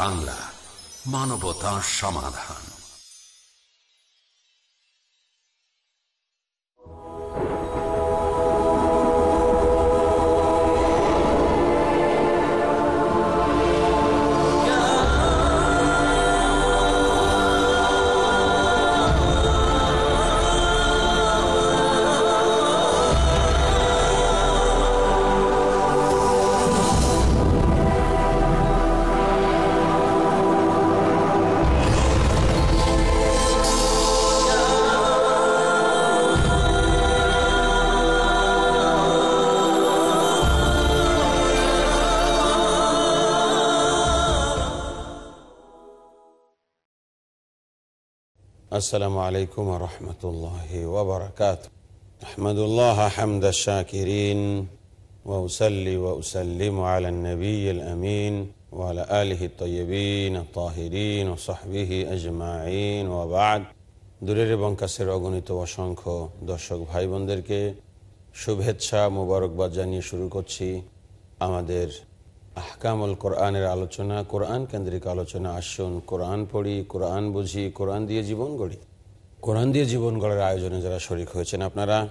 বাংলা মানবতা সমাধান। السلام عليكم ورحمة الله وبركاته أحمد الله حمد الشاكرين وأسلي وأسلم على النبي الأمين وعلى آله الطيبين الطاهرين وصحبه أجمعين وبعد দূরের এবং কাছের অগণিত অসংখ্য দর্শক ভাই বোনদেরকে শুভেচ্ছা মোবারকবাদ জানিয়ে শুরু করছি আমাদের আহকামুল কোরআনের আলোচনা, কোরআন কেন্দ্রিক আলোচনা, আসুন কোরআন পড়ি, কোরআন বুঝি, কোরআন দিয়ে জীবন গড়ি। কোরআন দিয়ে জীবন গড়ার আয়োজনে যারা শরিক হয়েছেন আপনারা,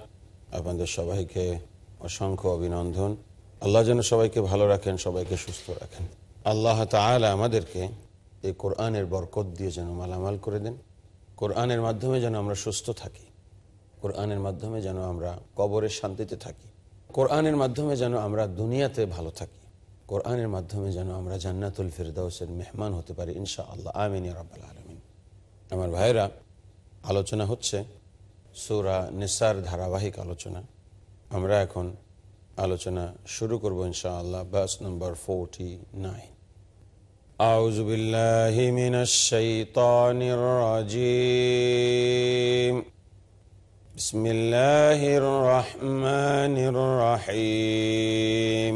আপনাদের সবাইকে অসংখ্য অভিনন্দন। আল্লাহ যেন সবাইকে ভালো রাখেন, সবাইকে সুস্থ রাখেন। আল্লাহ তালা আমাদেরকে এই কোরআনের বরকত দিয়ে যেন মালামাল করে দেন। কোরআনের মাধ্যমে যেন আমরা সুস্থ থাকি। কোরআনের মাধ্যমে যেন আমরা কবরের শান্তিতে থাকি। কোরআনের মাধ্যমে যেন আমরা দুনিয়াতে ভালো থাকি। কোরআনের মাধ্যমে যেন আমরা জান্নাতুল ফিরদাউসের মেহমান হতে পারি ইনশা আল্লাহ আমিন রাব্বাল আলমিন আমার ভাইরা আলোচনা হচ্ছে সুরা নিসার ধারাবাহিক আলোচনা আমরা এখন আলোচনা শুরু করব ইনশা আল্লাহ বাস নম্বর ফোরটি নাইন أعوذ بالله من الشيطان الرجيم بسم الله الرحمن الرحيم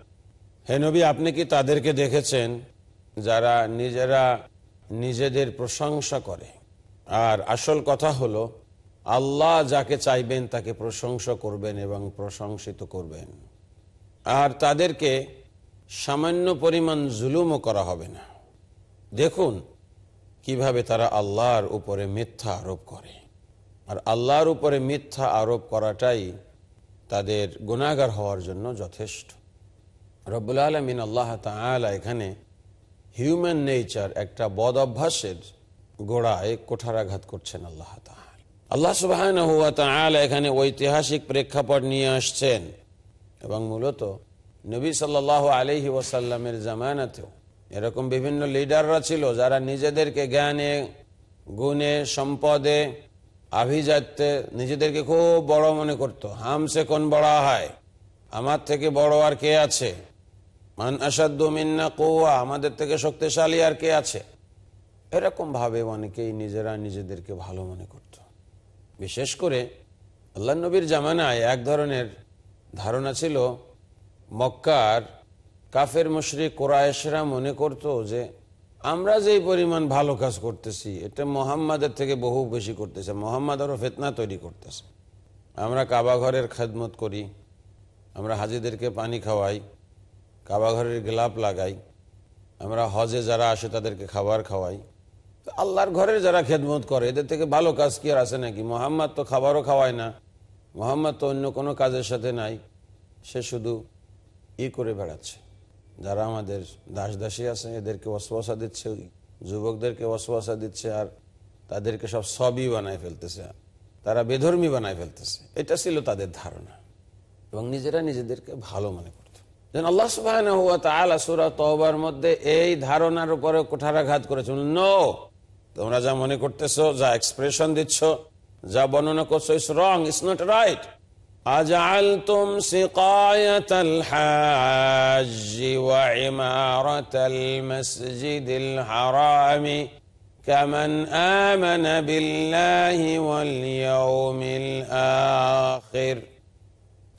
হে নবী, আপনি কি তাদেরকে দেখেছেন? যারা নিজেরা নিজেদের প্রশংসা করে। আর আসল কথা হলো, আল্লাহ যাকে চাইবেন তাকে প্রশংসা করবেন এবং প্রশংসিত করবেন। আর তাদেরকে সামান্য পরিমাণ জুলুমও করা হবে না। দেখুন কীভাবে তারা আল্লাহর উপরে মিথ্যা আরোপ করে। আর আল্লাহর উপরে মিথ্যা আরোপ করাটাই তাদের গুণাগার হওয়ার জন্য যথেষ্ট। রব্বুল আলমিন আল্লাহ তালা এখানে হিউম্যান নেচার একটা বদ অভ্যাসের গোড়ায় কোঠারাঘাত করছেন আল্লাহ আল্লাহ সুবাহ এখানে ঐতিহাসিক প্রেক্ষাপট নিয়ে আসছেন এবং মূলত নবী সাল্লাহ আলহি ওয়াসাল্লামের জামানাতেও এরকম বিভিন্ন লিডাররা ছিল যারা নিজেদেরকে জ্ঞানে, গুণে, সম্পদে, আভিজাত্যে নিজেদেরকে খুব বড় মনে করত। হামসে কোন বড় হয় আমার থেকে বড় আর কে আছে? কৌয়া আমাদের থেকে শক্তিশালী আর কে আছে? এরকম ভাবে অনেকেই নিজেরা নিজেদেরকে ভালো মনে করত। বিশেষ করে আল্লাহ নবীর জামানায় এক ধরনের ধারণা ছিল, মক্কার কাফের মশরি কোরআশরা মনে করত যে, আমরা যেই পরিমাণ ভালো কাজ করতেছি, এটা মোহাম্মদের থেকে বহু বেশি করতেছে মোহাম্মদ আরও ফেতনা তৈরি করতেছে। আমরা কাবা ঘরের খেদমত করি, আমরা হাজিদেরকে পানি খাওয়াই কাবা ঘরের গ্লাপ লাগাই, আমরা হজে যারা আসে তাদেরকে খাবার খাওয়াই। আল্লাহর ঘরের যারা খেদমত করে, এদের থেকে ভালো কাজ কি আর আছে নাকি? মোহাম্মদ তো খাবারও খাওয়ায় না, মোহাম্মদ তো অন্য কোনো কাজের সাথে নাই, সে শুধু ই করে বেড়াচ্ছে। যারা আমাদের দাস দাসী আছে, এদেরকে অশ্বাসা দিচ্ছে যুবকদেরকে অশ্বাসা দিচ্ছে, আর তাদেরকে সব সবই বানায় ফেলতেছে। তারা বেধর্মী বানায় ফেলতেছে। এটা ছিল তাদের ধারণা। এবং নিজেরা নিজেদেরকে ভালো মনে যেন আল্লাহ সুবাহ মধ্যে এই ধারণার উপরে কোঠারাঘাত করেছে নো তোমরা যা মনে করতেছো যা এক্সপ্রেশন দিচ্ছ যা বর্ণনা করছো ইস রং ইস নট রাইট أجعلتم سقاية الحاج وعمارة المسجد الحرام كمن آمن بالله واليوم الآخر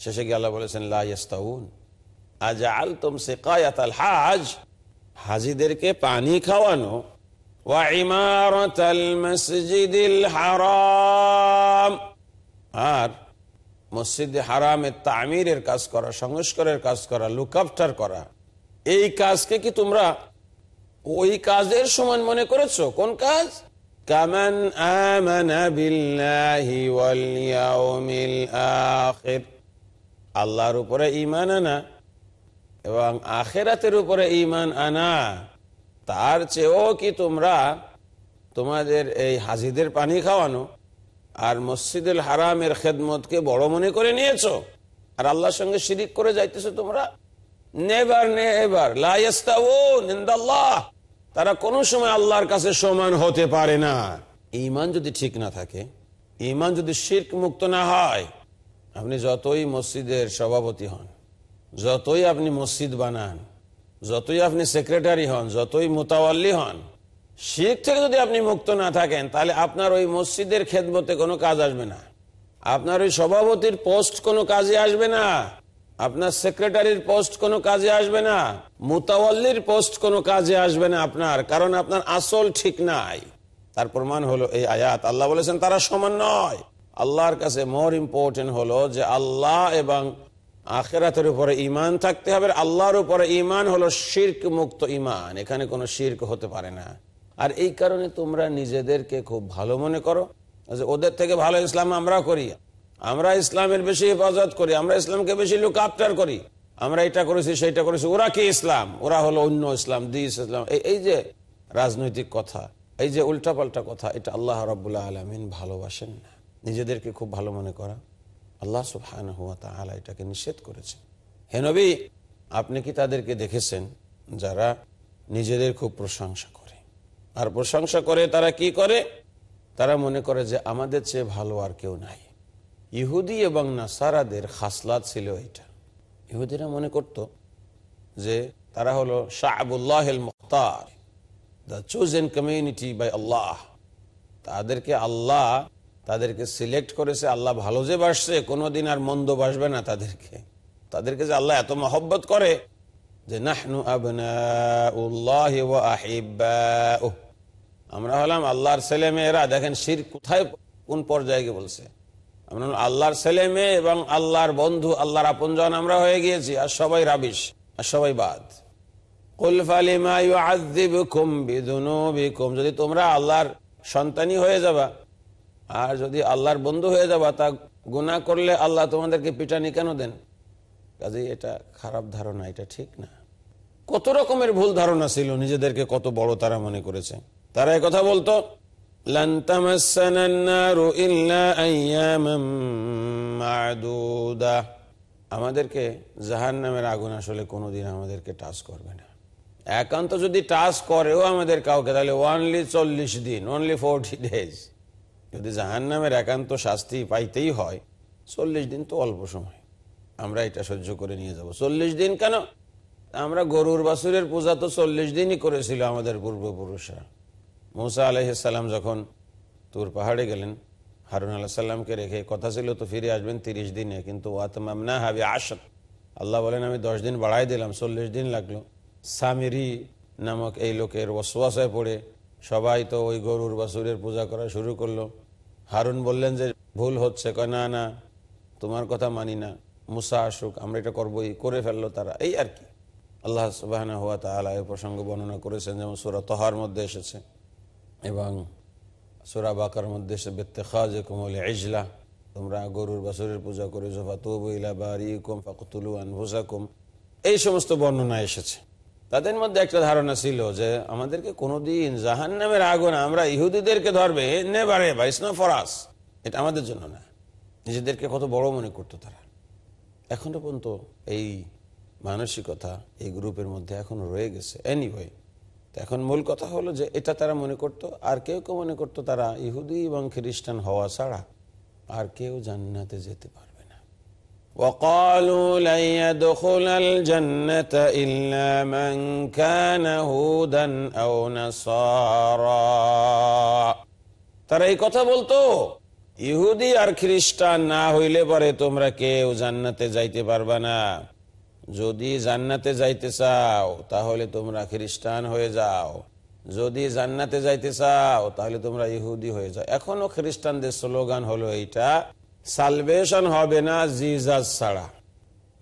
শেষে গিয়ে আল্লাহ বলেছেন লা ইয়াস্তাউন আজআলতুম সিকায়াতাল হাজ। হাজিদেরকে পানি খাওয়ানো। হারাম। আর মসজিদে হারামের তামিরের কাজ করা, সংস্কারের কাজ করা লুকাফটার করা। এই কাজকে কি তোমরা ওই কাজের সমান মনে করেছ? কোন কাজ? কামান আল্লাহর উপরে ঈমান আনা। এবং আখেরাতের উপরে ইমান আনা, তার চেয়েও কি তোমরা তোমাদের এই হাজিদের পানি খাওয়ানো আর মসজিদুল হারামের খেদমতকে বড় মনে করে নিয়েছো? আর আল্লাহর সঙ্গে শিরিক করে যাইতেছো তোমরা? নেবার নে এবার লাইস্তাল্লাহ তারা কোনো সময় আল্লাহর কাছে সমান হতে পারে না। ইমান যদি ঠিক না থাকে ইমান যদি শির্ক মুক্ত না হয়, আপনি যতই মসজিদের সভাপতি হন যতই আপনি মসজিদ বানান, যতই আপনি সেক্রেটারি হন, যতই মোতাওয়াল্লি হন, শিখ থেকে যদি আপনি মুক্ত না থাকেন, তাহলে আপনার ওই মসজিদের খেদমতে কোনো কাজ আসবে না। আপনার ওই সভাপতির পোস্ট কোনো কাজে আসবে না। আপনার সেক্রেটারির পোস্ট কোনো কাজে আসবে না। মুতাওয়াল্লির পোস্ট কোনো কাজে আসবে না আপনার, কারণ আপনার আসল ঠিক নাই। তার প্রমাণ হলো এই আয়াত। আল্লাহ বলেছেন, তারা সমান নয়। আল্লাহর কাছে মোর ইম্পর্টেন্ট হলো যে আল্লাহ এবং আখেরাতের উপরে ইমান থাকতে হবে আল্লাহর উপরে ইমান হলো শির্ক মুক্ত ইমান এখানে কোনো শির্ক হতে পারে না। আর এই কারণে তোমরা নিজেদেরকে খুব ভালো মনে করো। যে ওদের থেকে ভালো ইসলাম আমরা করি। আমরা ইসলামের বেশি হেফাজত করি, আমরা ইসলামকে বেশি লুক আফটার করি। আমরা এটা করেছি সেইটা করেছি। ওরা কি ইসলাম? ওরা হলো অন্য ইসলাম, দিস ইসলাম। এই যে রাজনৈতিক কথা, এই যে উল্টাপাল্টা কথা, এটা আল্লাহ রবাহ আলমিন ভালোবাসেন না। নিজেদেরকে খুব ভালো মনে করা। আল্লাহ সুফহান হুয়া তালা এটাকে নিষেধ করেছে হেনবি আপনি কি তাদেরকে দেখেছেন যারা নিজেদের খুব প্রশংসা করে? আর প্রশংসা করে তারা কি করে? তারা মনে করে যে আমাদের চেয়ে ভালো আর কেউ নাই। ইহুদি এবং নাসারাদের খাসলাত ছিল এটা ইহুদিরা মনে করত যে তারা হলো শাহাবুল্লাহ মুখতার the chosen community by Allah তাদেরকে আল্লাহ তাদেরকে সিলেক্ট করেছে, আল্লাহ ভালো যে বাসছে, কোনোদিন আর মন্দ বাসবে না তাদেরকে। তাদেরকে যে আল্লাহ এত মহব্বত করে যে আমরা হলাম আল্লাহর ছেলে মেয়েরা দেখেন শির কোথায় কোন পর্যায়ে বলছে। আমরা আল্লাহর ছেলে মেয়ে এবং আল্লাহর বন্ধু, আল্লাহর আপনজন আমরা হয়ে গিয়েছি, আর সবাই রাবিশ, আর সবাই বাদ। যদি তোমরা আল্লাহর সন্তানই হয়ে যাবা আর যদি আল্লাহর বন্ধু হয়ে যাবা, তা গুণা করলে আল্লাহ তোমাদেরকে পিটানি কেন দেন? কাজে এটা খারাপ ধারণা, এটা ঠিক না। কত রকমের ভুল ধারণা ছিল, নিজেদেরকে কত বড় তারা মনে করেছে। তারা কথা বলতো আমাদেরকে জাহান নামের আগুন আসলে কোনোদিন আমাদেরকে টাচ করবে না। একান্ত যদি টাচ করেও আমাদের কাউকে, তাহলে ওনলি চল্লিশ দিন অনলি ফোরটি ডেজ যদি জাহান নামের একান্ত শাস্তি পাইতেই হয়, চল্লিশ দিন তো অল্প সময়। আমরা এটা সহ্য করে নিয়ে যাব। চল্লিশ দিন কেন? আমরা গরুর বাসুরের পূজা তো চল্লিশ দিনই করেছিল আমাদের পূর্বপুরুষরা। মৌসা আলহিসাল্লাম যখন তুর পাহাড়ে গেলেন, হারুন আল্লাহ সাল্লামকে রেখে কথা ছিল তো ফিরে আসবেন তিরিশ দিনে, কিন্তু ওয়াতমামনা হাবি আসত আল্লাহ বলেন, আমি দশ দিন বাড়াই দিলাম, চল্লিশ দিন লাগল। সামিরি নামক এই লোকের ওয়াসওয়াসায় পড়ে সবাই তো ওই গরুর বাসুরের পূজা করা শুরু করল। হারুন বললেন যে, ভুল হচ্ছে। কয়, না না, তোমার কথা মানি না। মুসা আসুক, আমরা এটা করবোই। করে ফেলল তারা। এই আর কি। আল্লাহ সুবাহ হুয়া তালা এই প্রসঙ্গ বর্ণনা করেছেন, যেমন সুরা তহার মধ্যে এসেছে এবং সুরা বাকার মধ্যে এসে বেত্তে খাজ কুমল ইজলা। তোমরা গরুর বাসুরের পূজা করে জোফা তবু ইলা বাড়ি কুম ফাকুতুলু আনভুসাকুম এই সমস্ত বর্ণনা এসেছে। তাদের মধ্যে একটা ধারণা ছিল যে আমাদেরকে কোনোদিন জাহান নামের আগুন, আমরা ইহুদিদেরকে ধরবে নেবারে বা ইসনা ফরাস এটা আমাদের জন্য না। নিজেদেরকে কত বড় মনে করতো তারা। এখনও পর্যন্ত এই মানসিকতা এই গ্রুপের মধ্যে এখনও রয়ে গেছে। এনিওয়ে এখন মূল কথা হলো যে এটা তারা মনে করত, আর কেউ কেউ মনে করত তারা ইহুদি এবং খ্রিস্টান হওয়া ছাড়া আর কেউ জান্নাতে যেতে পারবে না। وقالوا لن يدخل الجنة إلا من كان هودا أو نصارى তারা এই কথা বলতো ইহুদি আর খ্রিস্টান না হইলে পরে তোমরা কেউ জান্নাতে যাইতে পারবা না যদি জান্নাতে যাইতে চাও তাহলে তোমরা খ্রিস্টান হয়ে যাও যদি জান্নাতে যাইতে চাও তাহলে তোমরা ইহুদি হয়ে যাও এখনো খ্রিস্টানদের স্লোগান হলো এইটা সালভেশন হবে না জিজাজ ছাড়া।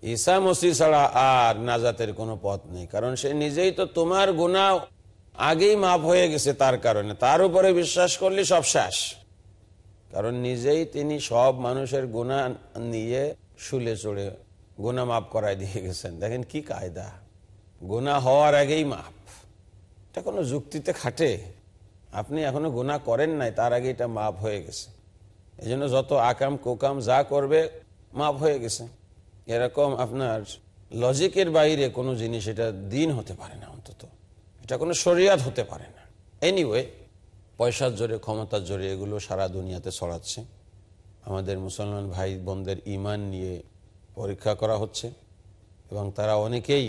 ঈসা মসি ছাড়া আর নাজাতের কোনো পথ নেই। কারণ সে নিজেই তো তোমার গুণা আগেই মাপ হয়ে গেছে তার কারণে। তার উপরে বিশ্বাস করলে সব শেষ। কারণ নিজেই তিনি সব মানুষের গুণা নিয়ে শুলে চড়ে গুণা মাপ করায় দিয়ে গেছেন। দেখেন কি কায়দা। গুণা হওয়ার আগেই মাপ এটা কোনো যুক্তিতে খাটে। আপনি এখনও গুণা করেন নাই, তার আগে এটা মাপ হয়ে গেছে। এই জন্য যত আকাম কোকাম যা করবে মাপ হয়ে গেছে। এরকম আপনার লজিকের বাইরে কোনো জিনিস এটা দিন হতে পারে না অন্তত। এটা কোনো শরিয়াত হতে পারে না। এনিওয়ে পয়সার জোরে, ক্ষমতার জোরে এগুলো সারা দুনিয়াতে ছড়াচ্ছে। আমাদের মুসলমান ভাই বোনদের ইমান নিয়ে পরীক্ষা করা হচ্ছে এবং তারা অনেকেই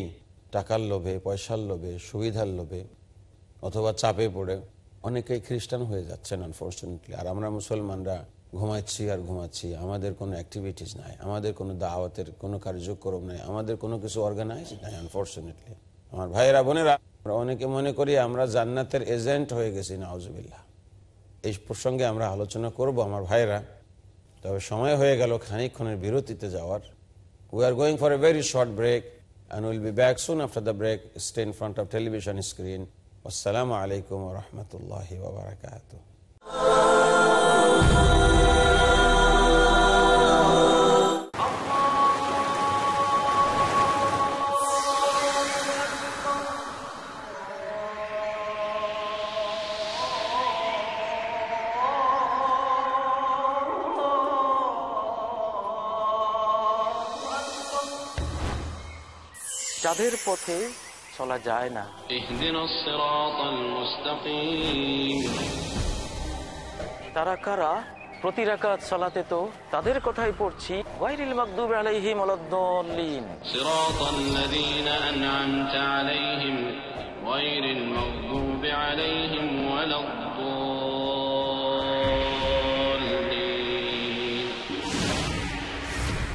টাকার লোভে, পয়সার লোভে, সুবিধার লোভে অথবা চাপে পড়ে অনেকেই খ্রিস্টান হয়ে যাচ্ছেন আনফর্চুনেটলি আর আমরা মুসলমানরা ঘুমাচ্ছি আর ঘুমাচ্ছি, আমাদের কোনো অ্যাক্টিভিটিস নাই, আমাদের কোনো দাওয়াতের কোনো কার্যক্রম নাই, আমাদের কোনো কিছু অর্গানাইজ নাই আনফর্চুনেটলি আমার ভাইয়েরা, বোনেরা, আমরা অনেকে মনে করি আমরা জান্নাতের এজেন্ট হয়ে গেছি, নাউজুবিল্লাহ। এই প্রসঙ্গে আমরা আলোচনা করব, আমার ভাইয়েরা। তবে সময় হয়ে গেল খানিকক্ষণের বিরতিতে যাওয়ার। We are going for a very short break and we'll be back soon after the break. Stay in front of television screen. Wassalamu alaikum wa rahmatullahi যাদের পথে চলা যায় না। তারা কারা? প্রতি রাকাত সালাতে তো তাদের কথাই পড়ছি। গায়রিল মাগদুব বেলাই ওয়ালাদ-দাল্লিন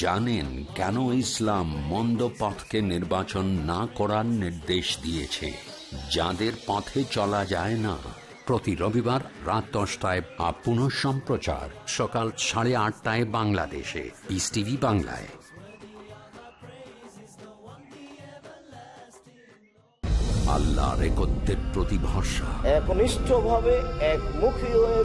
জানেন কেন ইসলাম মন্দ পথকে নির্বাচন না করার নির্দেশ দিয়েছে। যাদের পথে চলা যায় না। প্রতি রবিবার রাত দশটায় বা পুনঃ সম্প্রচার। সকাল সাড়ে আটটায় বাংলাদেশে। পিস টিভি বাংলায়। আল্লাহ রেকত্বের প্রতি ভরসা। একনিষ্ঠভাবে একমুখী হয়ে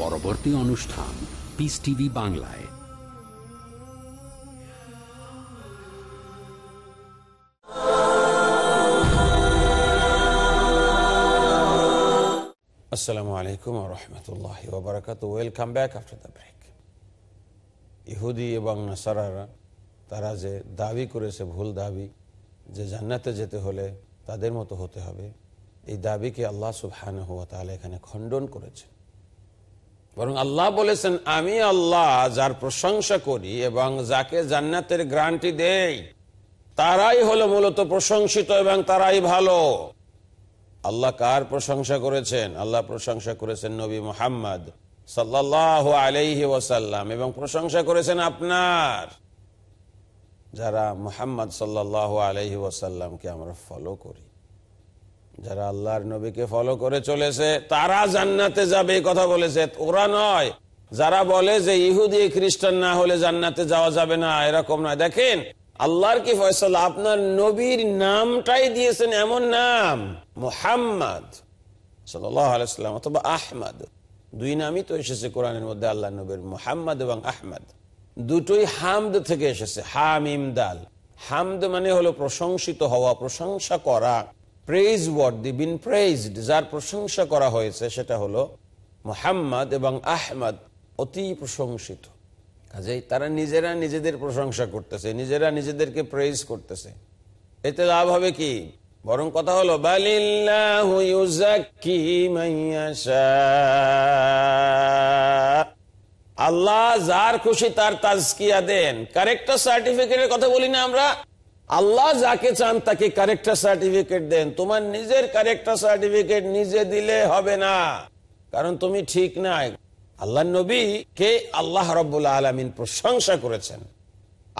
পরবর্তী অনুষ্ঠান পিস টিভি বাংলায় wa rahmatullahi wa barakatuh. Welcome back after the break. ইহুদি এবং নাসারারা, তারা যে দাবি করেছে, ভুল দাবি, যে জান্নাতে যেতে হলে তাদের মতো হতে হবে, এই দাবিকে আল্লাহ সুবহান এখানে খণ্ডন করেছেন বরং আল্লাহ বলেছেন, আমি আল্লাহ যার প্রশংসা করি এবং যাকে জান্নাতের গ্রান্টি দেই, তারাই হলো মূলত প্রশংসিত এবং তারাই ভালো। আল্লাহ কার প্রশংসা করেছেন? আল্লাহ প্রশংসা করেছেন নবী মোহাম্মদ সাল্লাহ আলাইহি ওয়াসাল্লাম এবং প্রশংসা করেছেন আপনার। যারা মোহাম্মদ সাল্লাহ আলাইহি ওয়াসাল্লামকে আমরা ফলো করি। যারা আল্লাহর নবীকে ফলো করে চলেছে, তারা জান্নাতে যাবে কথা বলেছে। ওরা নয়, যারা বলে যে ইহুদি, খ্রিস্টান না হলে জান্নাতে যাওয়া যাবে না, এরকম নয়। দেখেন, আল্লাহর কি ফয়সাল্লাহ আপনার নবীর নামটাই দিয়েছেন এমন নাম, মুহাম্মদ সাল্লাম অথবা আহমদ। দুই নামই তো এসেছে কোরআনের মধ্যে আল্লাহ নবীর মুহাম্মদ এবং আহমদ। দুটোই হামদ থেকে এসেছে, হামিম দাল। হামদ মানে হলো প্রশংসিত হওয়া, প্রশংসা করা। প্রেজ ওয়ার্ড বিন প্রেজড যার প্রশংসা করা হয়েছে সেটা হলো মোহাম্মদ এবং আহমদ অতি প্রশংসিত। কাজেই তারা নিজেরা নিজেদের প্রশংসা করতেছে, নিজেরা নিজেদেরকে প্রেজ করতেছে। এতে লাভ হবে কি? বরং কথা হলো আল্লাহ যার খুশি তার তাজকিয়া দেন। কারেক্টার সার্টিফিকেটের কথা বলি না আমরা। আল্লাহ যাকে চান তাকে কারেক্টার সার্টিফিকেট দেন। তোমার নিজের কারেক্টার সার্টিফিকেট নিজে দিলে হবে না। কারণ তুমি ঠিক নাই আল্লাহ নবী কে আল্লাহ রব্বুল্লা আলমিন প্রশংসা করেছেন।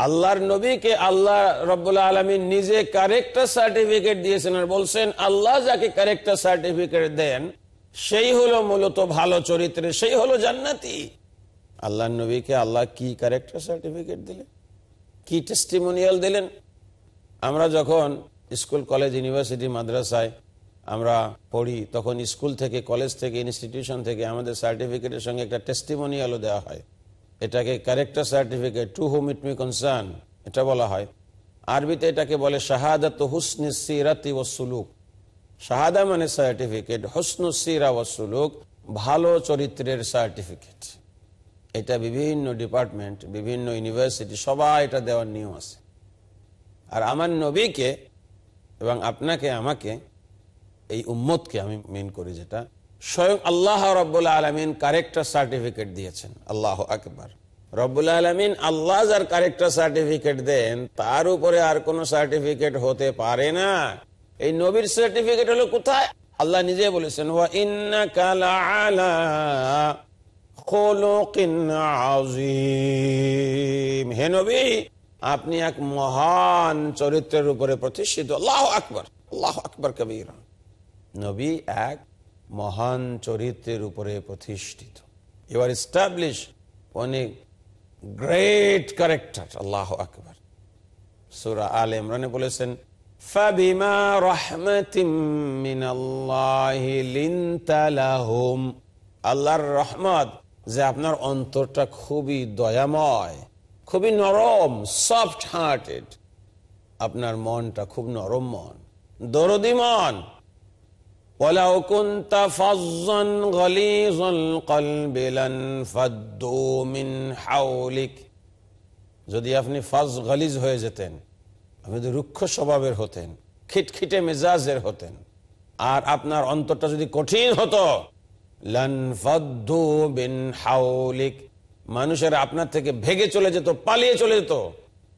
আল্লাহর নবীকে আল্লাহ রব্বুল্লা আলমিন নিজে কারেক্টার সার্টিফিকেট দিয়েছেন আর বলছেন, আল্লাহ যাকে কারেক্টার সার্টিফিকেট দেন, সেই হলো মূলত ভালো চরিত্রে সেই হলো জান্নাতি। আল্লাহ নবীকে আল্লাহ কি ক্যারেক্টার সার্টিফিকেট দিলেন? কি টেস্টিমোনিয়াল দিলেন? আমরা যখন স্কুল, কলেজ, ইউনিভার্সিটি, মাদ্রাসায় আমরা পড়ি, তখন স্কুল থেকে, কলেজ থেকে, ইনস্টিটিউশন থেকে আমাদের সার্টিফিকেটের সঙ্গে একটা টেস্টিমোনিয়ালও দেওয়া হয়। এটাকে character certificate to whom it may concern এটা বলা হয়। আরবিতে এটাকে বলে শাহাদাত হুসনি সিরাতি ও সুলুক। শাহাদা মানে সার্টিফিকেট হসনু সিরা ও সুলুক, ভালো চরিত্রের সার্টিফিকেট এটা বিভিন্ন ডিপার্টমেন্ট বিভিন্ন ইউনিভার্সিটি সবাই এটা দেওয়ার নিয়ম আছে। আর আমার নবীকে এবং আপনাকে, আমাকে, এই উম্মতকে আমি মেন করি যেটা স্বয়ং আল্লাহ রব্বুল্লা আলমিন কারেক্টার সার্টিফিকেট দিয়েছেন। আল্লাহ আকবার। রব্বুল আলমিন আল্লাহ যার কারেক্টার সার্টিফিকেট দেন, তার উপরে আর কোন সার্টিফিকেট হতে পারে না। এই নবীর সার্টিফিকেট হলো কোথায়? আল্লাহ নিজে বলেছেন হে নবী আপনি এক মহান চরিত্রের উপরে প্রতিষ্ঠিত আল্লাহ আকবর আল্লাহ আকবর কবির নবী এক মহান চরিত্রের উপরে প্রতিষ্ঠিত ইউর এস্টাবলিশ অনেক গ্রেট ক্যারেক্টার আল্লাহ আকবর সুরা আল ইমরানে বলেছেন فبما رحمة من الله لنت لهم আল্লাহর রহমত যে আপনার অন্তরটা খুবই দয়াময় খুবই নরম সফট হার্টেড আপনার মনটা খুব নরম মন দরদি মন ولو كنت فظا غليظ القلب لانفضوا من حولك যদি আপনি ফাজ গালিজ হয়ে যেতেন আপনি যদি রুক্ষ স্বভাবের হতেন খিটখিটে মেজাজের হতেন আর আপনার অন্তরটা যদি কঠিন হতো মানুষের আপনার থেকে ভেগে চলে যেত, পালিয়ে চলে যেত।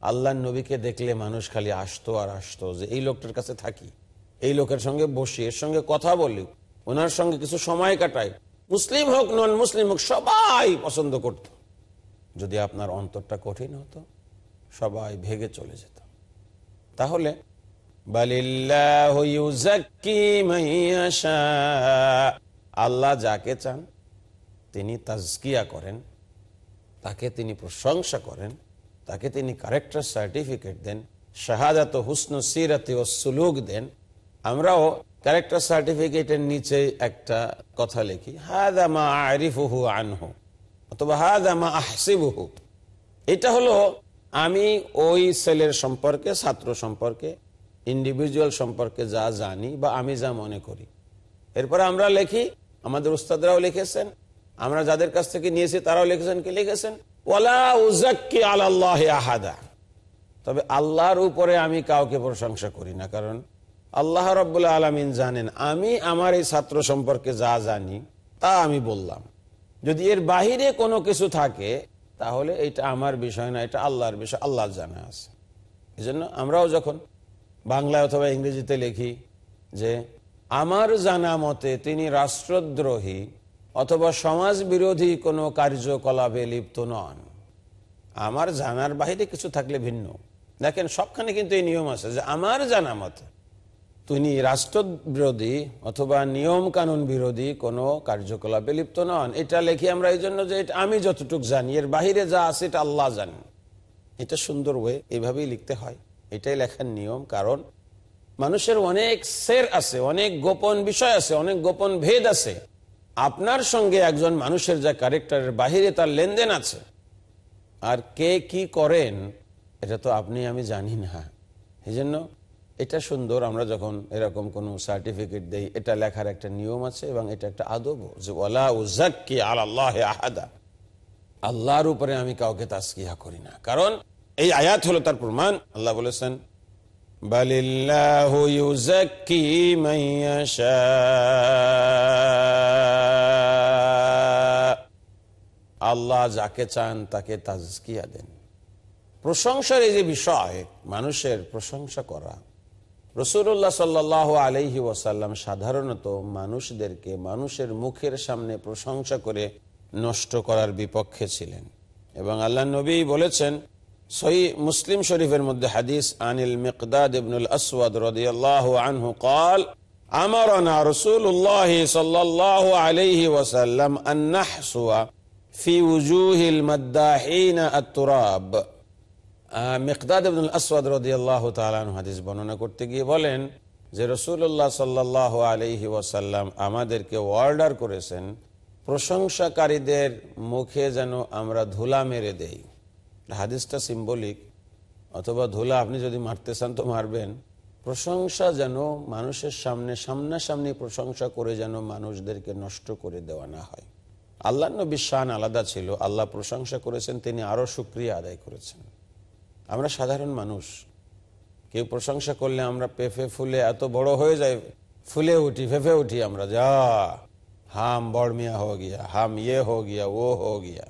আল্লাহ নবীকে দেখলে মানুষ খালি আসতো আর আসতো যে, এই লোকটার কাছে থাকি। এই লোকের সঙ্গে বসি, এর সঙ্গে কথা বলি, ওনার সঙ্গে কিছু সময় কাটাই। মুসলিম হোক নন মুসলিম হোক, সবাই পছন্দ করত। যদি আপনার অন্তরটা কঠিন হতো, সবাই ভেগে চলে যেত। তাহলে আল্লাহ যাকে চান, তিনি তাজকিয়া করেন। তাকে তিনি প্রশংসা করেন, তাকে তিনি কারেক্টার সার্টিফিকেট দেন, শাহাদাত হুসন সিরাতে ও সুলুক দেন। আমরাও ক্যারেক্টার সার্টিফিকেটের নিচে একটা কথা লিখি হাদামা আরিফুহু আনহু অথবা হাদামা আহসিবুহু। এটা হলো আমি ওই সেলের সম্পর্কে, ছাত্র সম্পর্কে ইন্ডিভিজুয়াল সম্পর্কে যা জানি বা আমি যা মনে করি। এরপরে আমরা লিখি, আমাদের উস্তাদরাও লিখেছেন আমরা যাদের কাছ থেকে নিয়েছি তারাও লিখেছেন কি লিখেছেন? আল্লাহ আহাদা। তবে আল্লাহর উপরে আমি কাউকে প্রশংসা করি না, কারণ আল্লাহ রব্বুল্লা আলমিন জানেন, আমি আমার এই ছাত্র সম্পর্কে যা জানি, তা আমি বললাম। যদি এর বাহিরে কোনো কিছু থাকে, তাহলে এটা আমার বিষয় না, এটা আল্লাহর বিষয় আল্লাহ জানা আছে। এই জন্য আমরাও যখন বাংলায় অথবা ইংরেজিতে লিখি যে, আমার জানা মতে তিনি রাষ্ট্রদ্রোহী অথবা সমাজ বিরোধী কোনো কার্যকলাপে লিপ্ত নন। আমার জানার বাহিরে কিছু থাকলে ভিন্ন। দেখেন, সবখানে কিন্তু এই নিয়ম আছে যে আমার জানা মতে তিনি রাষ্ট্রবিরোধী অথবা নিয়ম কানুন বিরোধী কোনো কার্যকলাপে লিপ্ত নন। এটা লেখি আমরা এই জন্য যে আমি যতটুকু জানি, এর বাহিরে যা আছে এটা আল্লাহ জানেন। এটা সুন্দর ওয়ে, এভাবেই লিখতে হয়। এটাই লেখার নিয়ম, কারণ মানুষের অনেক সের আছে, অনেক গোপন বিষয় আছে, অনেক গোপন ভেদ আছে। আপনার সঙ্গে একজন মানুষের যা ক্যারেক্টারের বাহিরে তার লেনদেন আছে, আর কে কি করেন, এটা তো আপনি, আমি জানি না। এই জন্য এটা সুন্দর, আমরা যখন এরকম কোনো সার্টিফিকেট দেই, এটা লেখার একটা নিয়ম আছে এবং এটা একটা আদব যে ওলা উজাক্কি আল্লাহ আহাদা। আল্লাহর উপরে আমি কাউকে তাস্কিয়া করি না। কারণ এই আয়াত হলো তার প্রমাণ। আল্লাহ বলেছেন, বালিল্লাহু ইউজাক্কি মান আল্লাহ যাকে চান তাকে তাজকিয়া দেন প্রশংসার এই যে বিষয় মানুষের প্রশংসা করা রসুল্লাহ সাল্লাহ আলহি ওয়াসাল্লাম সাধারণত মানুষদেরকে মানুষের মুখের সামনে প্রশংসা করে নষ্ট করার বিপক্ষে ছিলেন এবং আল্লাহ নবী বলেছেন সই মুসলিম শরীফের মধ্যে হাদিস আনিল মিকদাদ ইবনুল আসওয়াদ রাদিয়াল্লাহু আনহু قال امرنا رسول الله صلى الله عليه وسلم ان نحسو ফি উজুহিল মাদ্দাহিনা আত-তুরাব মিকদাদ ইবনুল আসওয়াদ রাদিয়াল্লাহু তাআলা হাদিস বর্ণনা করতে গিয়ে বলেন যে রসুল্লাহ সাল্লাহ আলহি ওয়াসাল্লাম আমাদেরকে অর্ডার করেছেন, প্রশংসাকারীদের মুখে যেন আমরা ধুলা মেরে দেই। হাদিসটা সিম্বলিক অথবা ধুলা আপনি যদি মারতে চান তো মারবেন। প্রশংসা যেন মানুষের সামনে সামনাসামনি প্রশংসা করে যেন মানুষদেরকে নষ্ট করে দেওয়া না হয়। আল্লাহ নবী শান আলাদা ছিল, আল্লাহ প্রশংসা করেছেন, তিনি আরও সুক্রিয়া আদায় করেছেন। আমরা সাধারণ মানুষ, কেউ প্রশংসা করলে আমরা পেফে ফুলে এত বড় হয়ে যায় ফুলে উঠি ফেফে উঠি আমরা, যা, হাম বড় মিয়া হো গিয়া, হাম ইয়ে হো গিয়া, ও হো গিয়া।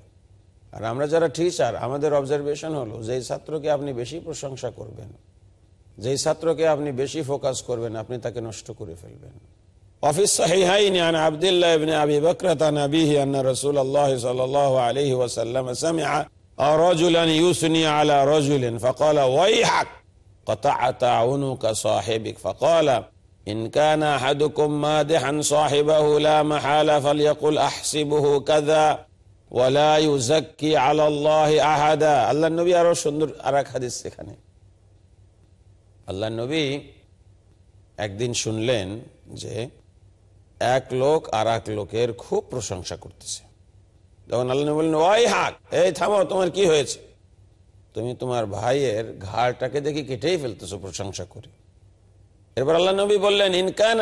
আর আমরা যারা টিচার আমাদের অবজারভেশন হলো, যেই ছাত্রকে আপনি বেশি প্রশংসা করবেন, যেই ছাত্রকে আপনি বেশি ফোকাস করবেন, আপনি তাকে নষ্ট করে ফেলবেন। অফিস صحيحين عن عبد الله بن ابي بكرة عن ابيه ان رسول الله صلى الله عليه وسلم سمع رجلا يثني على رجل فقال ويحك قطعت عنق صاحبك فقال إن كان أحدكم مادحا صاحبه لا محالة فليقل أحسبه كذا ولا يزكي على الله أحدا আল্লাহ নবী আরো সুন্দর আর এক হাদিস সেখানে আল্লাহ নবী একদিন শুনলেন যে এক লোক আর এক লোকের খুব প্রশংসা করতেছে। তখন আল্লাহ বললেন ওই হাক, এই থামো, তোমার কি হয়েছে? তুমি তোমার ভাইয়ের ঘাড়টাকে দেখি কেটেই ফেলতেছো, প্রশংসা করে। এরপর আল্লাহ নবী বললেন ইনকান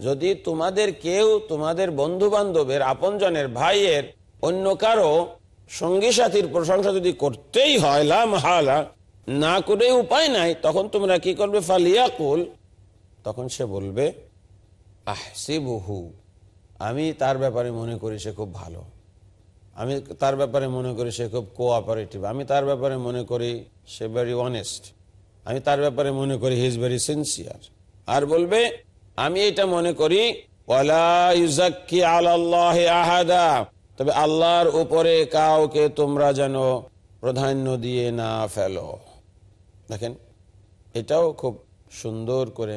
যদি তোমাদের কেউ তোমাদের বন্ধু বান্ধবের আপনজনের ভাইয়ের অন্য কারও সঙ্গী সাথীর প্রশংসা যদি করতেই হয়, লা মাহালা, না করে উপায় নাই, তখন তোমরা কি করবে? ফালিয়াকুল তখন সে বলবে, আহসিবহু, আমি তার ব্যাপারে মনে করি সে খুব ভালো। আমি তার ব্যাপারে মনে করি সে খুব কোঅপারেটিভ আমি তার ব্যাপারে মনে করি সে ভেরি অনেস্ট আমি তার ব্যাপারে মনে করি হি ইজ ভেরি সিনসিয়ার আর বলবে, আমি এটা মনে করি আহাদা। তবে আল্লাহর উপরে কাউকে তোমরা যেন প্রাধান্য দিয়ে না ফেলো। দেখেন, এটাও খুব সুন্দর করে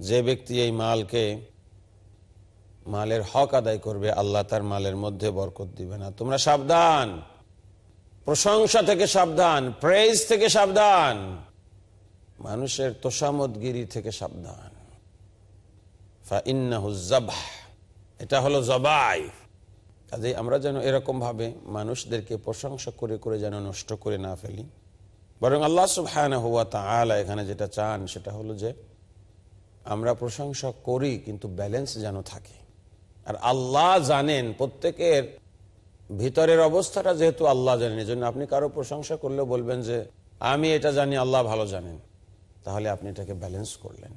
যে ব্যক্তি এই মালকে, মালের হক আদায় করবে, আল্লাহ তার মালের মধ্যে বরকত দিবে না। তোমরা সাবধান। প্রশংসা থেকে সাবধান প্রেজ থেকে সাবধান। মানুষের তোষামতগিরি থেকে সাবধান। এটা হলো জবাই। কাজেই আমরা যেন এরকম ভাবে মানুষদেরকে প্রশংসা করে করে যেন নষ্ট করে না ফেলি। বরং আল্লাহ সুবহানাহু হুয়া তাআলা এখানে যেটা চান সেটা হলো যে আমরা প্রশংসা করি, কিন্তু ব্যালেন্স যেন থাকে। আর আল্লাহ জানেন, প্রত্যেকের ভিতরের অবস্থাটা যেহেতু আল্লাহ জানেন এই জন্য আপনি কারও প্রশংসা করলেও বলবেন যে, আমি এটা জানি, আল্লাহ ভালো জানেন। তাহলে আপনি এটাকে ব্যালেন্স করলেন।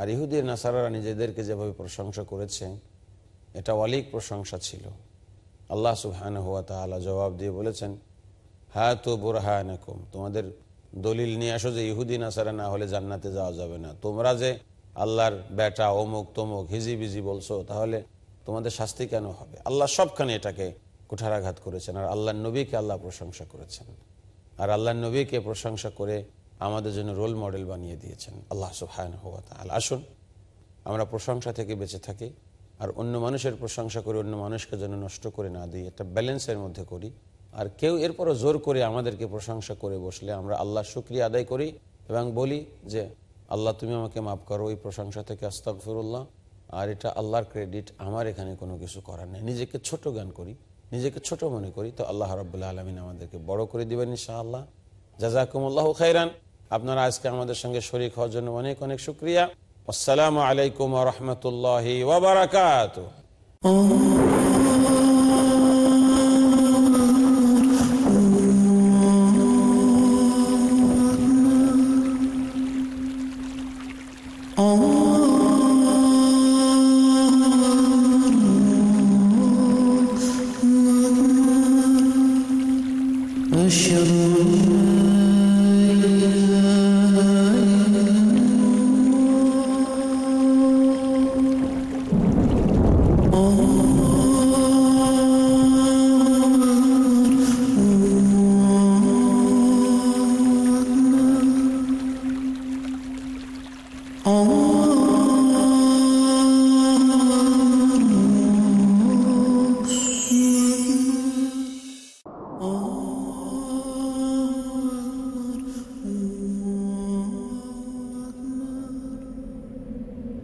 আর ইহুদি নাসারারা নিজেদেরকে যেভাবে প্রশংসা করেছে এটা অলিক প্রশংসা ছিল। আল্লাহ সুবহান হুয়া তালা জবাব দিয়ে বলেছেন হ্যাঁ তো বুরহানকুম। তোমাদের দলিল নিয়ে আসো যে, ইহুদি, নাসারা না হলে জান্নাতে যাওয়া যাবে না। তোমরা যে আল্লাহর বেটা, অমুক তমুক, হিজি বিজি বলছো, তাহলে তোমাদের শাস্তি কেন হবে? আল্লাহ সবখানে এটাকে কুঠারাঘাত করেছেন, আর আল্লাহ নবীকে আল্লাহ প্রশংসা করেছেন। আর আল্লাহ নবীকে প্রশংসা করে আমাদের জন্য রোল মডেল বানিয়ে দিয়েছেন আল্লাহ সুহায়ন হওয়া তাহলে আসুন, আমরা প্রশংসা থেকে বেঁচে থাকি, আর অন্য মানুষের প্রশংসা করে অন্য মানুষকে যেন নষ্ট করে না দিই, একটা ব্যালেন্সের মধ্যে করি। আর কেউ এরপরও জোর করে আমাদেরকে প্রশংসা করে বসলে আমরা আল্লাহ শুক্রিয়া আদায় করি এবং বলি যে আল্লাহ, তুমি আমাকে মাফ করো ওই প্রশংসা থেকে আস্তাক ফিরুল্লাহ আর এটা আল্লাহর ক্রেডিট আমার এখানে কোনো কিছু করার নেই। নিজেকে ছোট জ্ঞান করি, নিজেকে ছোট মনে করি, তো আল্লাহ রবাহ আলমিন আমাদেরকে বড় করে দিবেন ইনশাআল্লাহ। জাজাকুমুল্লাহ খাইরান। আপনারা আজকে আমাদের সঙ্গে শরিক হওয়ার জন্য অনেক অনেক শুক্রিয়া। আসসালামু আলাইকুম রহমতুল্লাহ ওবরাকাত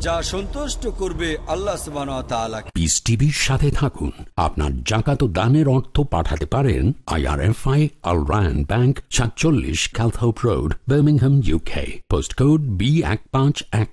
যা সন্তুষ্ট করবে আল্লাহ পিস টিভির সাথে থাকুন। আপনার জাকাত দানের অর্থ পাঠাতে পারেন আইআরএফআই আল রায়ন ব্যাংক সাতচল্লিশ Calthorpe road Birmingham UK post code B এক পাঁচ এক